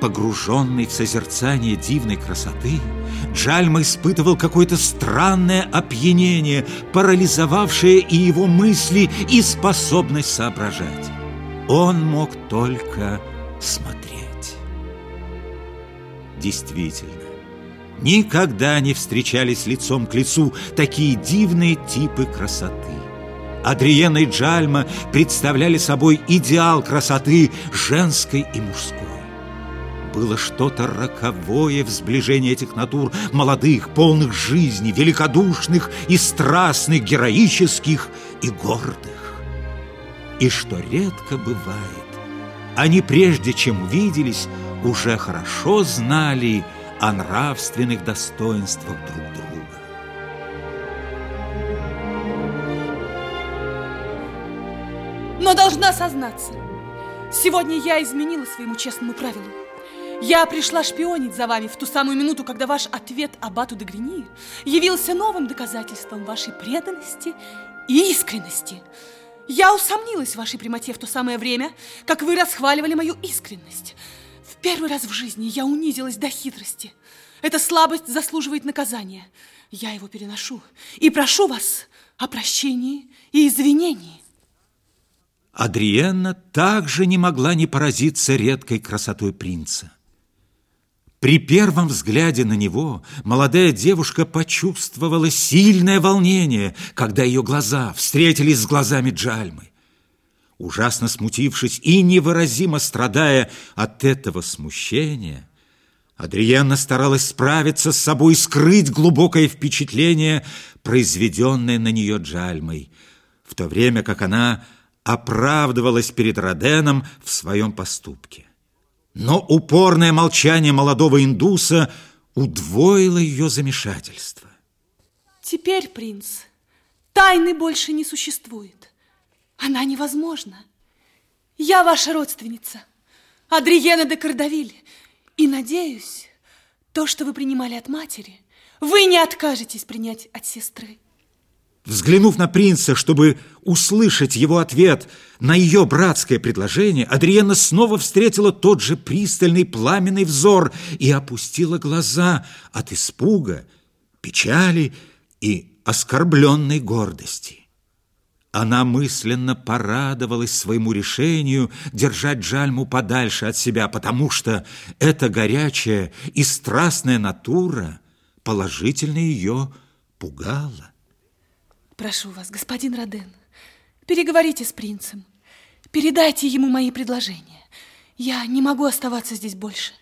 Погруженный в созерцание дивной красоты, Джальма испытывал какое-то странное опьянение, парализовавшее и его мысли, и способность соображать. Он мог только смотреть. Действительно, никогда не встречались лицом к лицу такие дивные типы красоты. Адриена и Джальма представляли собой идеал красоты женской и мужской. Было что-то роковое в сближении этих натур, молодых, полных жизни, великодушных и страстных, героических и гордых. И что редко бывает, они прежде чем увиделись, уже хорошо знали о нравственных достоинствах друг друга. Но должна сознаться, сегодня я изменила своему честному правилу. Я пришла шпионить за вами в ту самую минуту, когда ваш ответ Абату де Грини явился новым доказательством вашей преданности и искренности. Я усомнилась в вашей прямоте в то самое время, как вы расхваливали мою искренность. В первый раз в жизни я унизилась до хитрости. Эта слабость заслуживает наказания. Я его переношу и прошу вас о прощении и извинении. Адриенна также не могла не поразиться редкой красотой принца. При первом взгляде на него молодая девушка почувствовала сильное волнение, когда ее глаза встретились с глазами Джальмы. Ужасно смутившись и невыразимо страдая от этого смущения, Адриенна старалась справиться с собой и скрыть глубокое впечатление, произведенное на нее Джальмой, в то время как она оправдывалась перед Роденом в своем поступке. Но упорное молчание молодого индуса удвоило ее замешательство. Теперь, принц, тайны больше не существует. Она невозможна. Я ваша родственница, Адриена де Кардавиль, и надеюсь, то, что вы принимали от матери, вы не откажетесь принять от сестры. Взглянув на принца, чтобы услышать его ответ на ее братское предложение, Адриена снова встретила тот же пристальный пламенный взор и опустила глаза от испуга, печали и оскорбленной гордости. Она мысленно порадовалась своему решению держать Джальму подальше от себя, потому что эта горячая и страстная натура положительно ее пугала. Прошу вас, господин Роден, переговорите с принцем. Передайте ему мои предложения. Я не могу оставаться здесь больше.